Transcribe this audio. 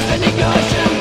there any good?